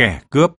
kẻ cướp.